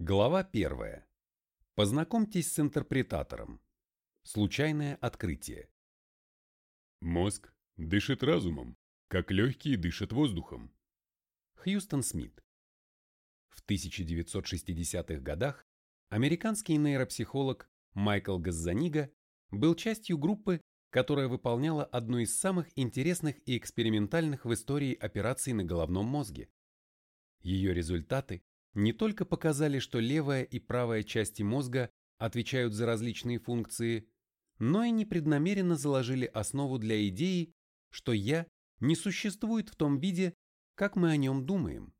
Глава первая. Познакомьтесь с интерпретатором. Случайное открытие. Мозг дышит разумом, как легкие дышат воздухом. Хьюстон Смит. В 1960-х годах американский нейропсихолог Майкл Газзанига был частью группы, которая выполняла одну из самых интересных и экспериментальных в истории операций на головном мозге. Ее результаты не только показали, что левая и правая части мозга отвечают за различные функции, но и непреднамеренно заложили основу для идеи, что «я» не существует в том виде, как мы о нем думаем.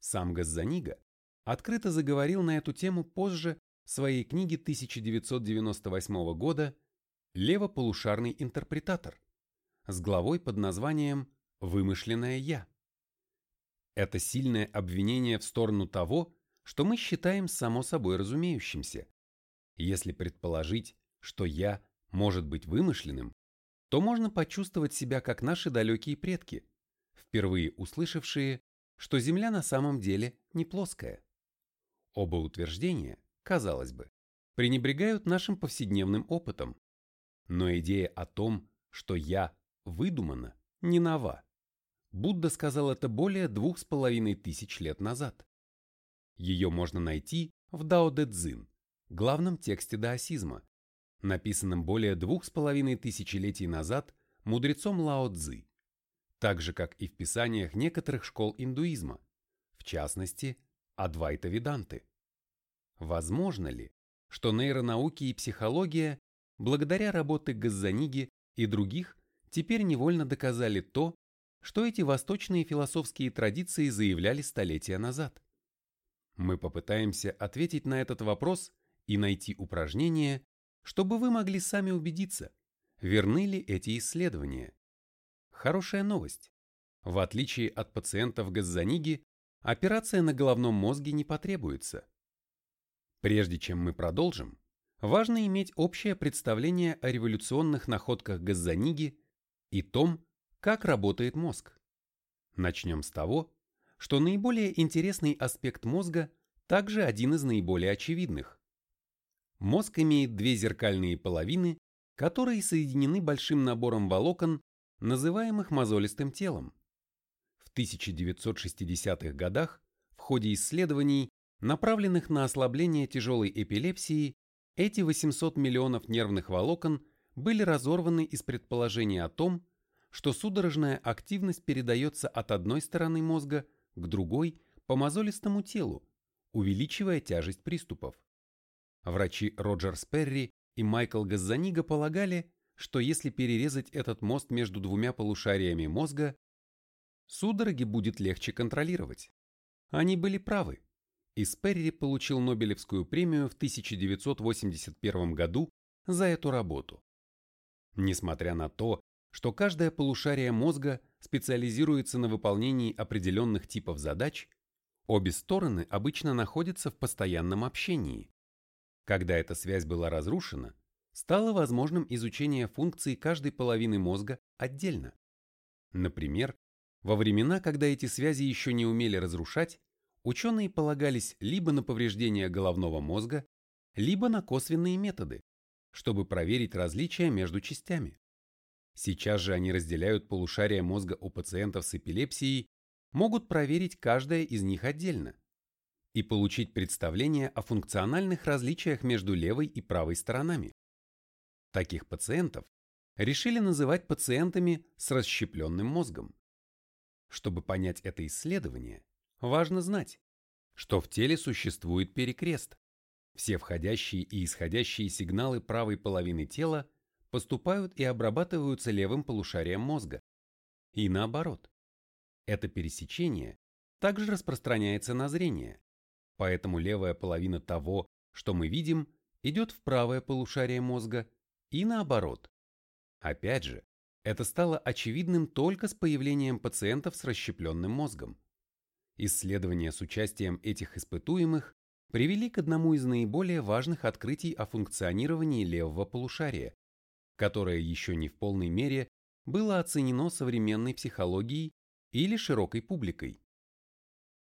Сам Газзанига открыто заговорил на эту тему позже в своей книге 1998 года «Левополушарный интерпретатор» с главой под названием «Вымышленное я». Это сильное обвинение в сторону того, что мы считаем само собой разумеющимся. Если предположить, что «я» может быть вымышленным, то можно почувствовать себя как наши далекие предки, впервые услышавшие, что Земля на самом деле не плоская. Оба утверждения, казалось бы, пренебрегают нашим повседневным опытом. Но идея о том, что «я» выдумана, не нова. Будда сказал это более двух с половиной тысяч лет назад. Ее можно найти в Дао Дэ Цзин, главном тексте даосизма, написанном более двух с половиной тысячелетий назад мудрецом Лао Цзы, так же, как и в писаниях некоторых школ индуизма, в частности, Адвайта Веданты. Возможно ли, что нейронауки и психология, благодаря работе Газзаниги и других, теперь невольно доказали то, что эти восточные философские традиции заявляли столетия назад. Мы попытаемся ответить на этот вопрос и найти упражнения, чтобы вы могли сами убедиться, верны ли эти исследования. Хорошая новость. В отличие от пациентов Газзаниги, операция на головном мозге не потребуется. Прежде чем мы продолжим, важно иметь общее представление о революционных находках Газзаниги и том, как работает мозг? Начнем с того, что наиболее интересный аспект мозга также один из наиболее очевидных. Мозг имеет две зеркальные половины, которые соединены большим набором волокон, называемых мозолистым телом. В 1960-х годах в ходе исследований, направленных на ослабление тяжелой эпилепсии, эти 800 миллионов нервных волокон были разорваны из предположения о том, что судорожная активность передается от одной стороны мозга к другой по мозолистому телу, увеличивая тяжесть приступов. Врачи Роджер Сперри и Майкл Газзанига полагали, что если перерезать этот мост между двумя полушариями мозга, судороги будет легче контролировать. Они были правы, и Сперри получил Нобелевскую премию в 1981 году за эту работу. Несмотря на то, что каждое полушарие мозга специализируется на выполнении определенных типов задач, обе стороны обычно находятся в постоянном общении. Когда эта связь была разрушена, стало возможным изучение функций каждой половины мозга отдельно. Например, во времена, когда эти связи еще не умели разрушать, ученые полагались либо на повреждение головного мозга, либо на косвенные методы, чтобы проверить различия между частями. Сейчас же они разделяют полушария мозга у пациентов с эпилепсией, могут проверить каждое из них отдельно и получить представление о функциональных различиях между левой и правой сторонами. Таких пациентов решили называть пациентами с расщепленным мозгом. Чтобы понять это исследование, важно знать, что в теле существует перекрест. Все входящие и исходящие сигналы правой половины тела поступают и обрабатываются левым полушарием мозга. И наоборот. Это пересечение также распространяется на зрение, поэтому левая половина того, что мы видим, идет в правое полушарие мозга и наоборот. Опять же, это стало очевидным только с появлением пациентов с расщепленным мозгом. Исследования с участием этих испытуемых привели к одному из наиболее важных открытий о функционировании левого полушария, которое еще не в полной мере было оценено современной психологией или широкой публикой.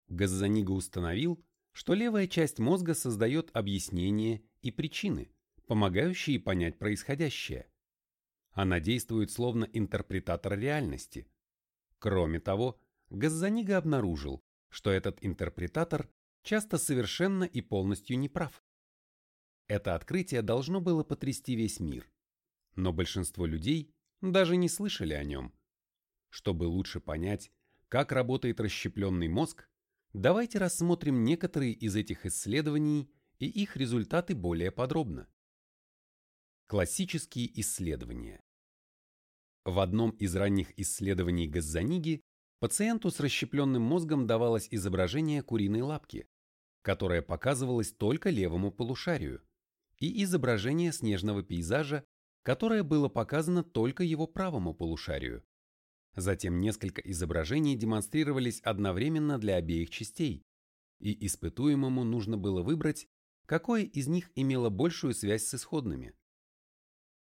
Газзанига установил, что левая часть мозга создает объяснения и причины, помогающие понять происходящее. Она действует словно интерпретатор реальности. Кроме того, Газзанига обнаружил, что этот интерпретатор часто совершенно и полностью неправ. Это открытие должно было потрясти весь мир, но большинство людей даже не слышали о нем. Чтобы лучше понять, как работает расщепленный мозг, давайте рассмотрим некоторые из этих исследований и их результаты более подробно. Классические исследования. В одном из ранних исследований Газзаниги пациенту с расщепленным мозгом давалось изображение куриной лапки, которое показывалось только левому полушарию, и изображение снежного пейзажа, которое было показано только его правому полушарию. Затем несколько изображений демонстрировались одновременно для обеих частей, и испытуемому нужно было выбрать, какое из них имело большую связь с исходными.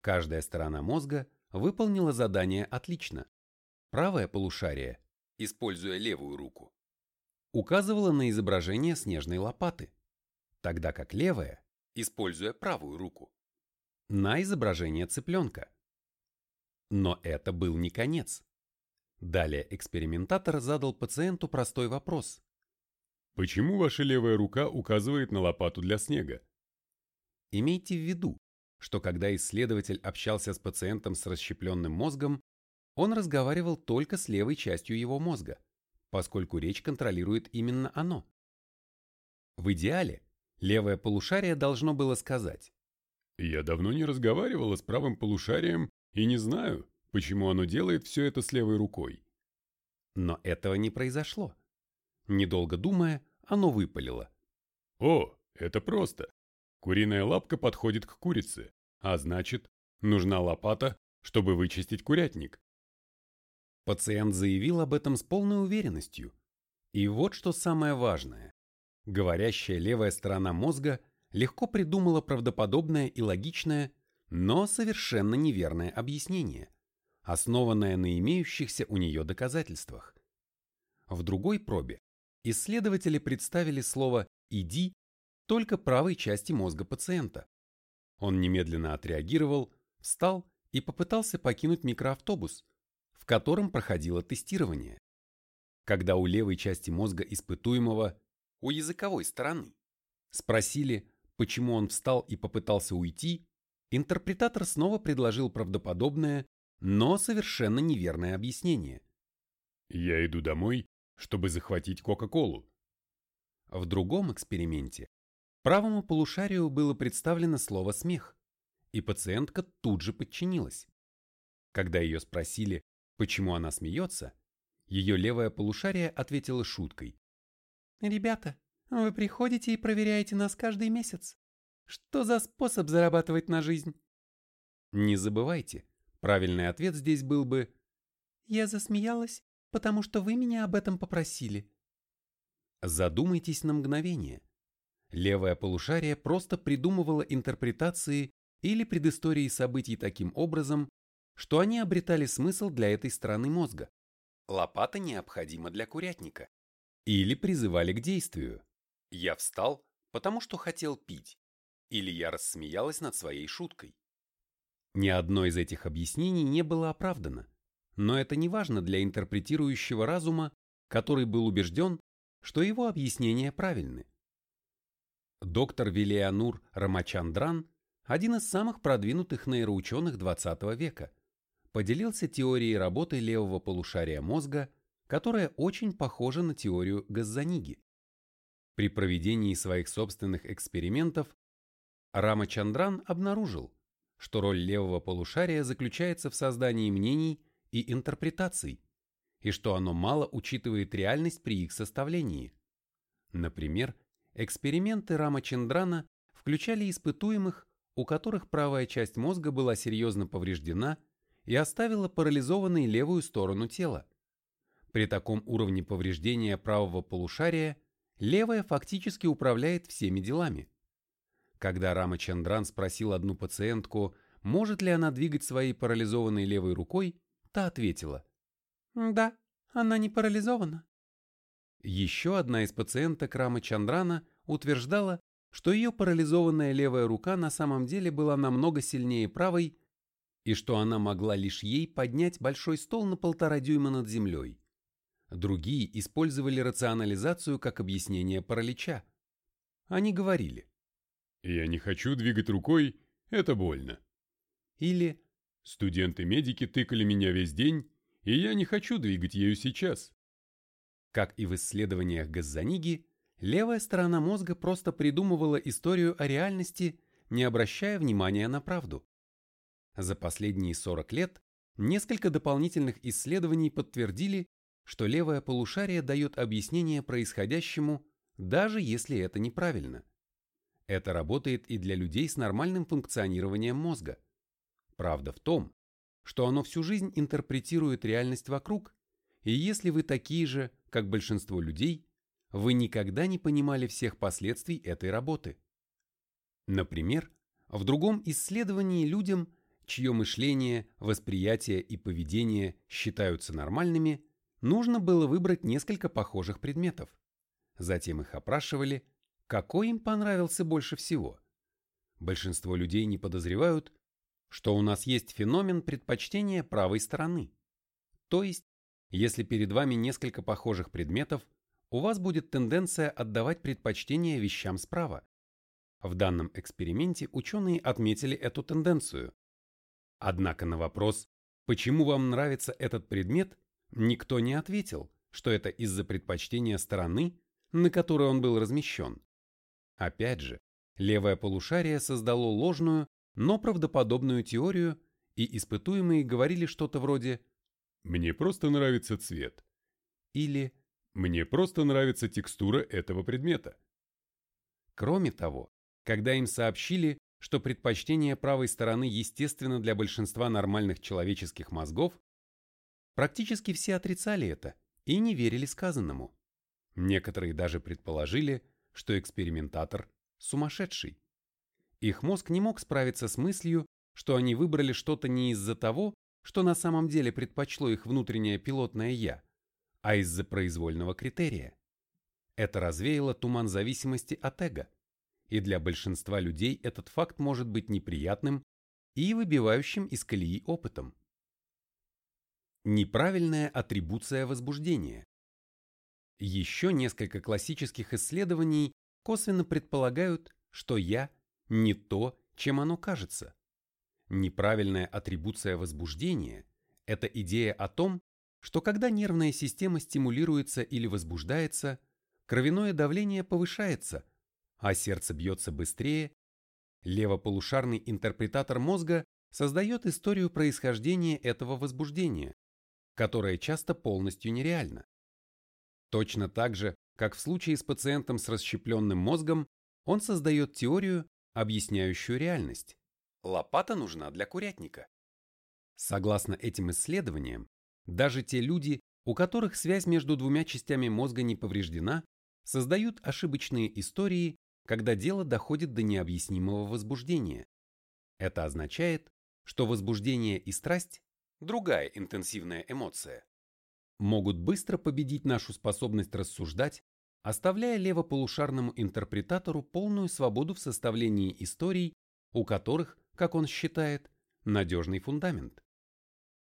Каждая сторона мозга выполнила задание отлично. Правое полушарие, используя левую руку, указывало на изображение снежной лопаты, тогда как левая, используя правую руку, на изображение цыпленка. Но это был не конец. Далее экспериментатор задал пациенту простой вопрос. Почему ваша левая рука указывает на лопату для снега? Имейте в виду, что когда исследователь общался с пациентом с расщепленным мозгом, он разговаривал только с левой частью его мозга, поскольку речь контролирует именно оно. В идеале, левое полушарие должно было сказать «Я давно не разговаривала с правым полушарием и не знаю, почему оно делает все это с левой рукой». Но этого не произошло. Недолго думая, оно выпалило. «О, это просто. Куриная лапка подходит к курице, а значит, нужна лопата, чтобы вычистить курятник. Пациент заявил об этом с полной уверенностью. И вот что самое важное. Говорящая левая сторона мозга легко придумала правдоподобное и логичное, но совершенно неверное объяснение, основанное на имеющихся у нее доказательствах. В другой пробе исследователи представили слово «иди» только правой части мозга пациента. Он немедленно отреагировал, встал и попытался покинуть микроавтобус, в котором проходило тестирование. Когда у левой части мозга испытуемого, у языковой стороны, спросили, почему он встал и попытался уйти, интерпретатор снова предложил правдоподобное, но совершенно неверное объяснение. «Я иду домой, чтобы захватить Кока-Колу». В другом эксперименте Правому полушарию было представлено слово «смех», и пациентка тут же подчинилась. Когда ее спросили, почему она смеется, ее левое полушарие ответило шуткой. «Ребята, вы приходите и проверяете нас каждый месяц. Что за способ зарабатывать на жизнь?» Не забывайте, правильный ответ здесь был бы «Я засмеялась, потому что вы меня об этом попросили». Задумайтесь на мгновение – Левое полушарие просто придумывало интерпретации или предыстории событий таким образом, что они обретали смысл для этой стороны мозга. Лопата необходима для курятника. Или призывали к действию. Я встал, потому что хотел пить. Или я рассмеялась над своей шуткой. Ни одно из этих объяснений не было оправдано, но это не важно для интерпретирующего разума, который был убежден, что его объяснения правильны. Доктор Вилианур Рамачандран, один из самых продвинутых нейроученых XX века, поделился теорией работы левого полушария мозга, которая очень похожа на теорию Газзаниги. При проведении своих собственных экспериментов Рамачандран обнаружил, что роль левого полушария заключается в создании мнений и интерпретаций, и что оно мало учитывает реальность при их составлении. Например, Эксперименты Рамачендрана включали испытуемых, у которых правая часть мозга была серьезно повреждена и оставила парализованной левую сторону тела. При таком уровне повреждения правого полушария левая фактически управляет всеми делами. Когда Рамачандран спросил одну пациентку, может ли она двигать своей парализованной левой рукой, та ответила «Да, она не парализована». Еще одна из пациенток Рамы Чандрана утверждала, что ее парализованная левая рука на самом деле была намного сильнее правой и что она могла лишь ей поднять большой стол на полтора дюйма над землей. Другие использовали рационализацию как объяснение паралича. Они говорили «Я не хочу двигать рукой, это больно». Или «Студенты-медики тыкали меня весь день, и я не хочу двигать ею сейчас». Как и в исследованиях Газзаниги, левая сторона мозга просто придумывала историю о реальности, не обращая внимания на правду. За последние 40 лет несколько дополнительных исследований подтвердили, что левое полушарие дает объяснение происходящему, даже если это неправильно. Это работает и для людей с нормальным функционированием мозга. Правда в том, что оно всю жизнь интерпретирует реальность вокруг, и если вы такие же, как большинство людей, вы никогда не понимали всех последствий этой работы. Например, в другом исследовании людям, чье мышление, восприятие и поведение считаются нормальными, нужно было выбрать несколько похожих предметов. Затем их опрашивали, какой им понравился больше всего. Большинство людей не подозревают, что у нас есть феномен предпочтения правой стороны. То есть, если перед вами несколько похожих предметов, у вас будет тенденция отдавать предпочтение вещам справа. В данном эксперименте ученые отметили эту тенденцию. Однако на вопрос, почему вам нравится этот предмет, никто не ответил, что это из-за предпочтения стороны, на которой он был размещен. Опять же, левое полушарие создало ложную, но правдоподобную теорию, и испытуемые говорили что-то вроде «Мне просто нравится цвет» или «Мне просто нравится текстура этого предмета». Кроме того, когда им сообщили, что предпочтение правой стороны естественно для большинства нормальных человеческих мозгов, практически все отрицали это и не верили сказанному. Некоторые даже предположили, что экспериментатор сумасшедший. Их мозг не мог справиться с мыслью, что они выбрали что-то не из-за того, что на самом деле предпочло их внутреннее пилотное «я», а из-за произвольного критерия. Это развеяло туман зависимости от эго, и для большинства людей этот факт может быть неприятным и выбивающим из колеи опытом. Неправильная атрибуция возбуждения. Еще несколько классических исследований косвенно предполагают, что «я» не то, чем оно кажется. Неправильная атрибуция возбуждения – это идея о том, что когда нервная система стимулируется или возбуждается, кровяное давление повышается, а сердце бьется быстрее, левополушарный интерпретатор мозга создает историю происхождения этого возбуждения, которая часто полностью нереальна. Точно так же, как в случае с пациентом с расщепленным мозгом, он создает теорию, объясняющую реальность. Лопата нужна для курятника. Согласно этим исследованиям, даже те люди, у которых связь между двумя частями мозга не повреждена, создают ошибочные истории, когда дело доходит до необъяснимого возбуждения. Это означает, что возбуждение и страсть – другая интенсивная эмоция могут быстро победить нашу способность рассуждать, оставляя левополушарному интерпретатору полную свободу в составлении историй, у которых, как он считает, надежный фундамент.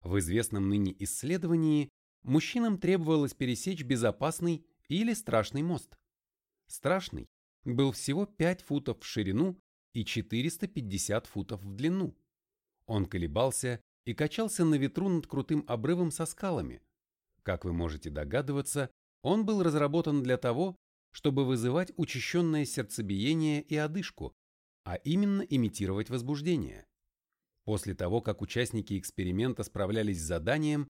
В известном ныне исследовании мужчинам требовалось пересечь безопасный или страшный мост. Страшный был всего 5 футов в ширину и 450 футов в длину. Он колебался и качался на ветру над крутым обрывом со скалами, как вы можете догадываться, он был разработан для того, чтобы вызывать учащенное сердцебиение и одышку, а именно имитировать возбуждение. После того, как участники эксперимента справлялись с заданием,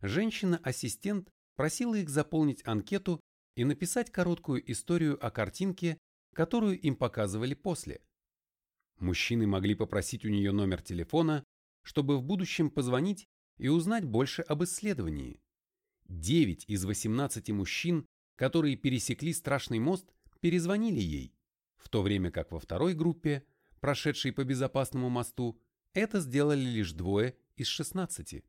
женщина-ассистент просила их заполнить анкету и написать короткую историю о картинке, которую им показывали после. Мужчины могли попросить у нее номер телефона, чтобы в будущем позвонить и узнать больше об исследовании. 9 из 18 мужчин, которые пересекли страшный мост, перезвонили ей, в то время как во второй группе, прошедшей по безопасному мосту, это сделали лишь двое из 16.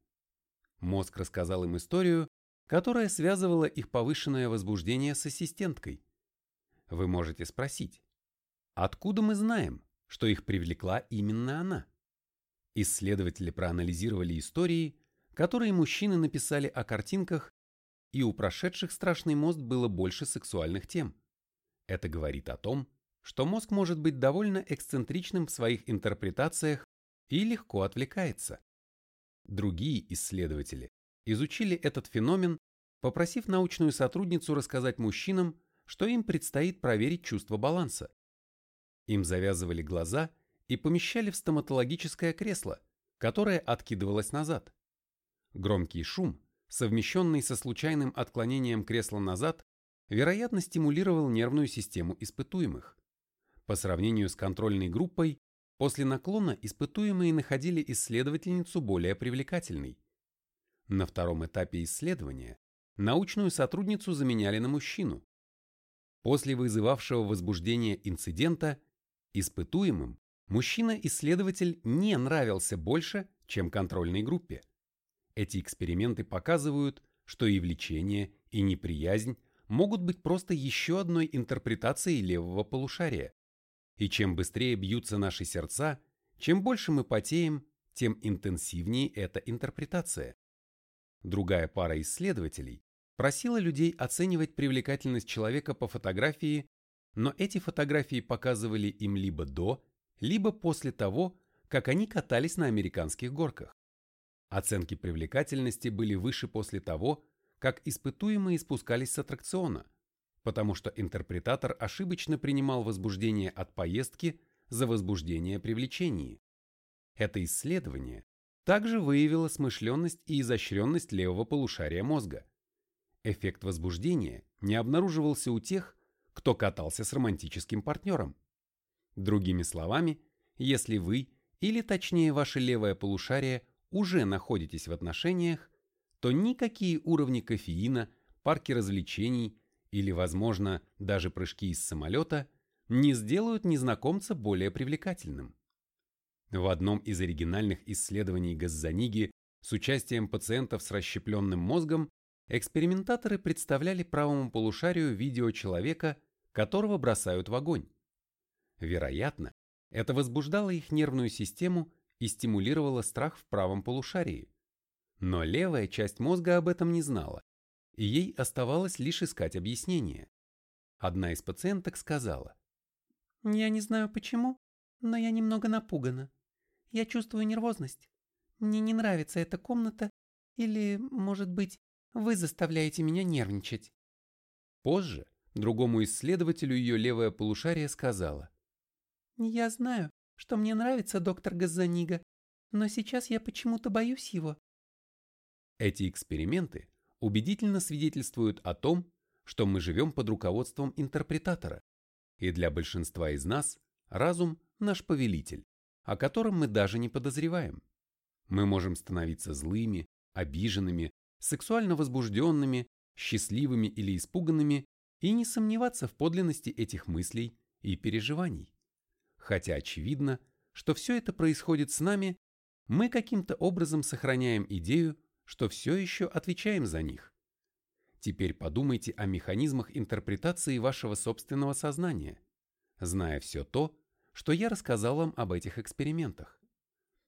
Мозг рассказал им историю, которая связывала их повышенное возбуждение с ассистенткой. Вы можете спросить, откуда мы знаем, что их привлекла именно она? Исследователи проанализировали истории, которые мужчины написали о картинках, и у прошедших страшный мост было больше сексуальных тем. Это говорит о том, что мозг может быть довольно эксцентричным в своих интерпретациях и легко отвлекается. Другие исследователи изучили этот феномен, попросив научную сотрудницу рассказать мужчинам, что им предстоит проверить чувство баланса. Им завязывали глаза и помещали в стоматологическое кресло, которое откидывалось назад. Громкий шум, совмещенный со случайным отклонением кресла назад, вероятно стимулировал нервную систему испытуемых. По сравнению с контрольной группой, после наклона испытуемые находили исследовательницу более привлекательной. На втором этапе исследования научную сотрудницу заменяли на мужчину. После вызывавшего возбуждение инцидента испытуемым мужчина-исследователь не нравился больше, чем контрольной группе. Эти эксперименты показывают, что и влечение, и неприязнь могут быть просто еще одной интерпретацией левого полушария. И чем быстрее бьются наши сердца, чем больше мы потеем, тем интенсивнее эта интерпретация. Другая пара исследователей просила людей оценивать привлекательность человека по фотографии, но эти фотографии показывали им либо до, либо после того, как они катались на американских горках. Оценки привлекательности были выше после того, как испытуемые спускались с аттракциона, потому что интерпретатор ошибочно принимал возбуждение от поездки за возбуждение привлечении. Это исследование также выявило смышленность и изощренность левого полушария мозга. Эффект возбуждения не обнаруживался у тех, кто катался с романтическим партнером. Другими словами, если вы, или точнее ваше левое полушарие, уже находитесь в отношениях, то никакие уровни кофеина, парки развлечений или, возможно, даже прыжки из самолета не сделают незнакомца более привлекательным. В одном из оригинальных исследований Газзаниги с участием пациентов с расщепленным мозгом экспериментаторы представляли правому полушарию видео человека, которого бросают в огонь. Вероятно, это возбуждало их нервную систему и стимулировало страх в правом полушарии. Но левая часть мозга об этом не знала, и ей оставалось лишь искать объяснение. Одна из пациенток сказала, «Я не знаю почему, но я немного напугана. Я чувствую нервозность. Мне не нравится эта комната, или, может быть, вы заставляете меня нервничать». Позже другому исследователю ее левое полушарие сказала, «Я знаю, что мне нравится доктор Газанига, но сейчас я почему-то боюсь его». Эти эксперименты убедительно свидетельствуют о том, что мы живем под руководством интерпретатора, и для большинства из нас разум – наш повелитель, о котором мы даже не подозреваем. Мы можем становиться злыми, обиженными, сексуально возбужденными, счастливыми или испуганными и не сомневаться в подлинности этих мыслей и переживаний. Хотя очевидно, что все это происходит с нами, мы каким-то образом сохраняем идею, что все еще отвечаем за них. Теперь подумайте о механизмах интерпретации вашего собственного сознания, зная все то, что я рассказал вам об этих экспериментах.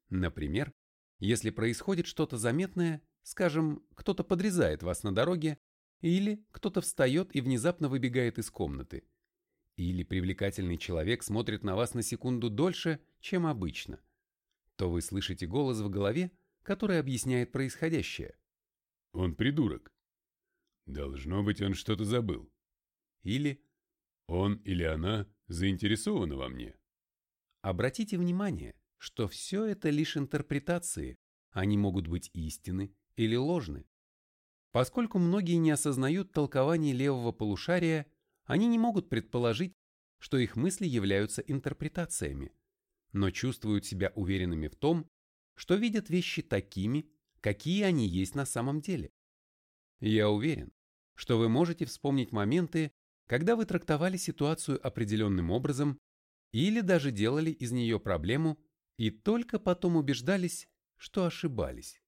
Например, если происходит что-то заметное, скажем, кто-то подрезает вас на дороге, или кто-то встает и внезапно выбегает из комнаты, или привлекательный человек смотрит на вас на секунду дольше, чем обычно, то вы слышите голос в голове, который объясняет происходящее. Он придурок. Должно быть, он что-то забыл. Или он или она заинтересованы во мне. Обратите внимание, что все это лишь интерпретации, они могут быть истины или ложны. Поскольку многие не осознают толкование левого полушария, они не могут предположить, что их мысли являются интерпретациями, но чувствуют себя уверенными в том, что видят вещи такими, какие они есть на самом деле. Я уверен, что вы можете вспомнить моменты, когда вы трактовали ситуацию определенным образом или даже делали из нее проблему и только потом убеждались, что ошибались.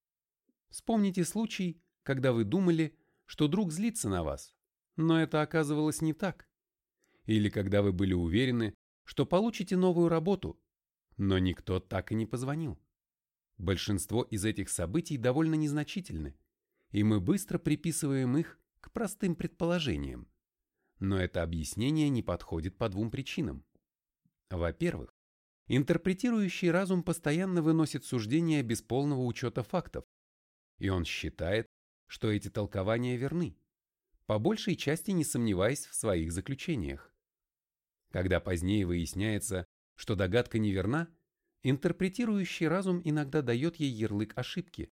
Вспомните случай, когда вы думали, что друг злится на вас, но это оказывалось не так. или когда вы были уверены, что получите новую работу, но никто так и не позвонил. Большинство из этих событий довольно незначительны, и мы быстро приписываем их к простым предположениям. Но это объяснение не подходит по двум причинам. Во-первых, интерпретирующий разум постоянно выносит суждения без полного учета фактов, и он считает, что эти толкования верны, по большей части не сомневаясь в своих заключениях. Когда позднее выясняется, что догадка неверна, интерпретирующий разум иногда дает ей ярлык ошибки.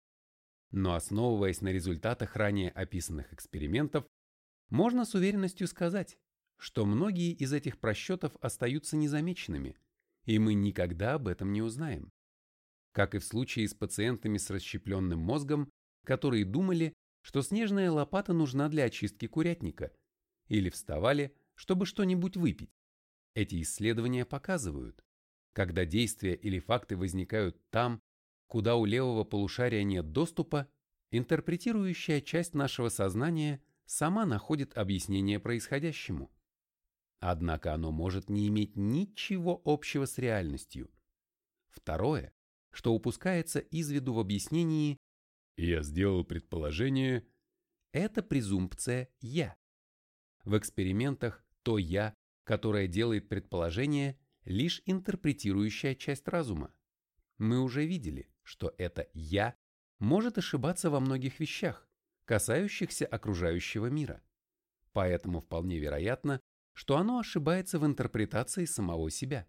Но основываясь на результатах ранее описанных экспериментов, можно с уверенностью сказать, что многие из этих просчетов остаются незамеченными, и мы никогда об этом не узнаем. Как и в случае с пациентами с расщепленным мозгом, которые думали, что снежная лопата нужна для очистки курятника, или вставали, чтобы что-нибудь выпить. Эти исследования показывают, когда действия или факты возникают там, куда у левого полушария нет доступа, интерпретирующая часть нашего сознания сама находит объяснение происходящему. Однако оно может не иметь ничего общего с реальностью. Второе, что упускается из виду в объяснении «я сделал предположение», это презумпция «я». В экспериментах то «я», которое делает предположение, лишь интерпретирующая часть разума. Мы уже видели, что это «я» может ошибаться во многих вещах, касающихся окружающего мира. Поэтому вполне вероятно, что оно ошибается в интерпретации самого себя.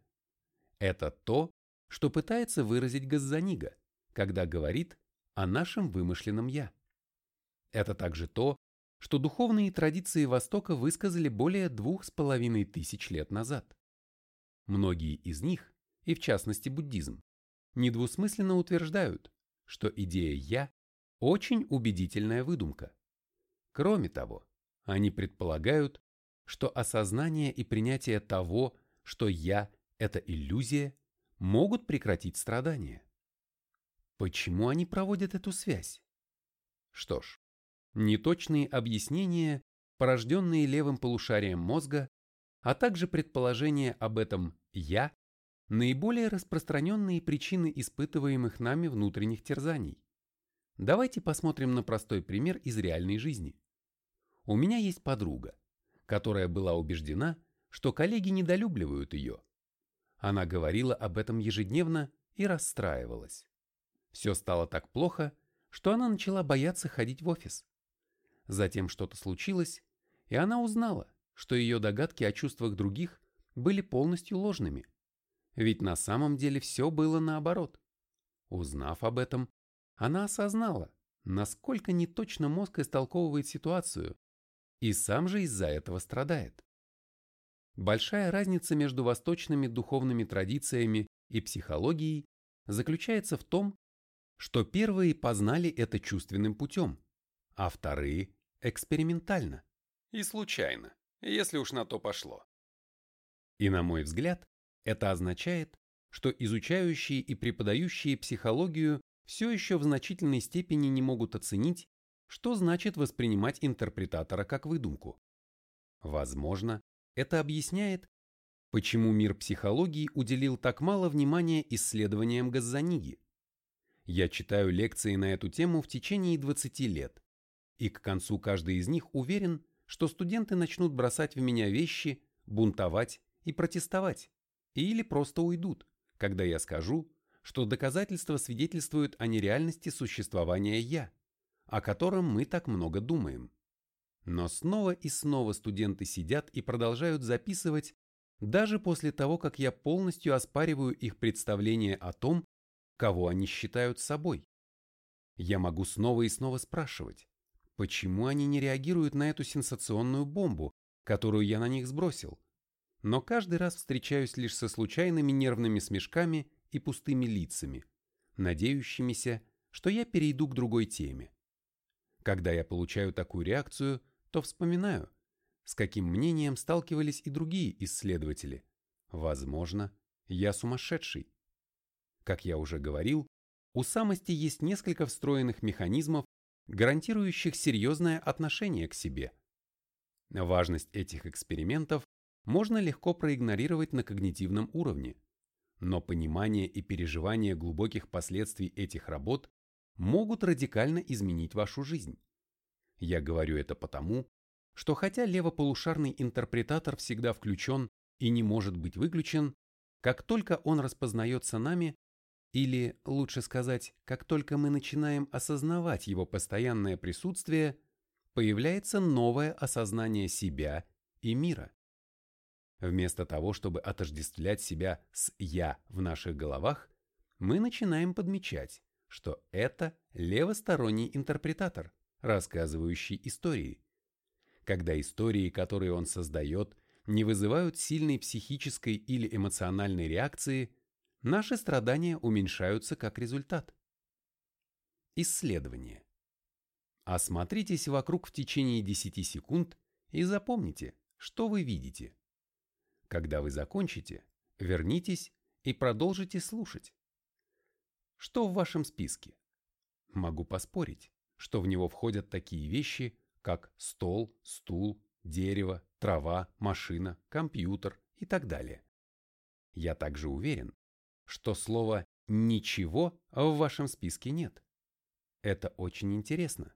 Это то, что пытается выразить Газзанига, когда говорит о нашем вымышленном «я». Это также то, что духовные традиции Востока высказали более двух с половиной тысяч лет назад. Многие из них, и в частности буддизм, недвусмысленно утверждают, что идея «я» очень убедительная выдумка. Кроме того, они предполагают, что осознание и принятие того, что «я» — это иллюзия, могут прекратить страдания. Почему они проводят эту связь? Что ж, неточные объяснения, порожденные левым полушарием мозга, а также предположение об этом «я» – наиболее распространенные причины испытываемых нами внутренних терзаний. Давайте посмотрим на простой пример из реальной жизни. У меня есть подруга, которая была убеждена, что коллеги недолюбливают ее. Она говорила об этом ежедневно и расстраивалась. Все стало так плохо, что она начала бояться ходить в офис. Затем что-то случилось, и она узнала, что ее догадки о чувствах других были полностью ложными. Ведь на самом деле все было наоборот. Узнав об этом, она осознала, насколько неточно мозг истолковывает ситуацию, и сам же из-за этого страдает. Большая разница между восточными духовными традициями и психологией заключается в том, что первые познали это чувственным путем, а вторые – экспериментально и случайно если уж на то пошло. И на мой взгляд, это означает, что изучающие и преподающие психологию все еще в значительной степени не могут оценить, что значит воспринимать интерпретатора как выдумку. Возможно, это объясняет, почему мир психологии уделил так мало внимания исследованиям Газзаниги. Я читаю лекции на эту тему в течение 20 лет, и к концу каждый из них уверен, что студенты начнут бросать в меня вещи, бунтовать и протестовать, или просто уйдут, когда я скажу, что доказательства свидетельствуют о нереальности существования «я», о котором мы так много думаем. Но снова и снова студенты сидят и продолжают записывать, даже после того, как я полностью оспариваю их представление о том, кого они считают собой. Я могу снова и снова спрашивать, Почему они не реагируют на эту сенсационную бомбу, которую я на них сбросил? Но каждый раз встречаюсь лишь со случайными нервными смешками и пустыми лицами, надеющимися, что я перейду к другой теме. Когда я получаю такую реакцию, то вспоминаю, с каким мнением сталкивались и другие исследователи. Возможно, я сумасшедший. Как я уже говорил, у самости есть несколько встроенных механизмов, гарантирующих серьезное отношение к себе. Важность этих экспериментов можно легко проигнорировать на когнитивном уровне, но понимание и переживание глубоких последствий этих работ могут радикально изменить вашу жизнь. Я говорю это потому, что хотя левополушарный интерпретатор всегда включен и не может быть выключен, как только он распознается нами, или, лучше сказать, как только мы начинаем осознавать его постоянное присутствие, появляется новое осознание себя и мира. Вместо того, чтобы отождествлять себя с «я» в наших головах, мы начинаем подмечать, что это левосторонний интерпретатор, рассказывающий истории. Когда истории, которые он создает, не вызывают сильной психической или эмоциональной реакции, наши страдания уменьшаются как результат. Исследование. Осмотритесь вокруг в течение 10 секунд и запомните, что вы видите. Когда вы закончите, вернитесь и продолжите слушать. Что в вашем списке? Могу поспорить, что в него входят такие вещи, как стол, стул, дерево, трава, машина, компьютер и так далее. Я также уверен, что слова «ничего» в вашем списке нет. Это очень интересно.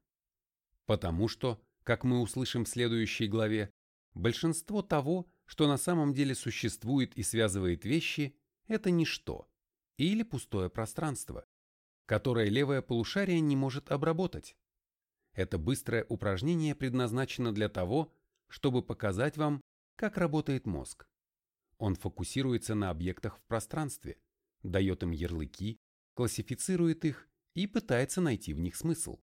Потому что, как мы услышим в следующей главе, большинство того, что на самом деле существует и связывает вещи, это ничто или пустое пространство, которое левое полушарие не может обработать. Это быстрое упражнение предназначено для того, чтобы показать вам, как работает мозг. Он фокусируется на объектах в пространстве, дает им ярлыки, классифицирует их и пытается найти в них смысл.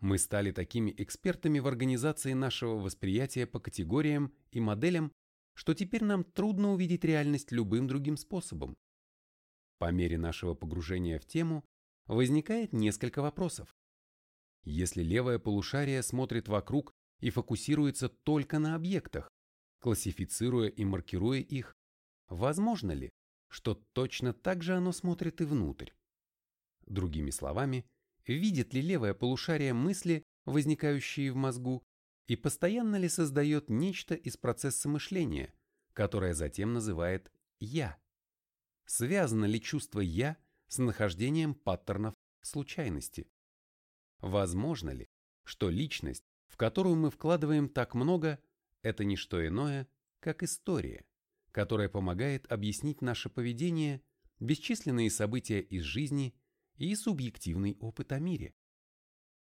Мы стали такими экспертами в организации нашего восприятия по категориям и моделям, что теперь нам трудно увидеть реальность любым другим способом. По мере нашего погружения в тему возникает несколько вопросов. Если левое полушарие смотрит вокруг и фокусируется только на объектах, классифицируя и маркируя их, возможно ли, что точно так же оно смотрит и внутрь? Другими словами, видит ли левое полушарие мысли, возникающие в мозгу, и постоянно ли создает нечто из процесса мышления, которое затем называет «я». Связано ли чувство «я» с нахождением паттернов случайности? Возможно ли, что личность, в которую мы вкладываем так много, это не что иное, как история, которая помогает объяснить наше поведение, бесчисленные события из жизни и субъективный опыт о мире?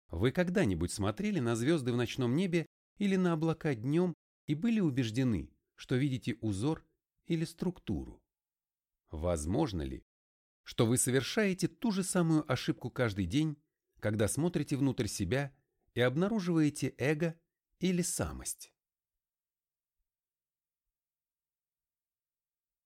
Вы когда-нибудь смотрели на звезды в ночном небе или на облака днем и были убеждены, что видите узор или структуру? Возможно ли, что вы совершаете ту же самую ошибку каждый день, когда смотрите внутрь себя и обнаруживаете эго или самость?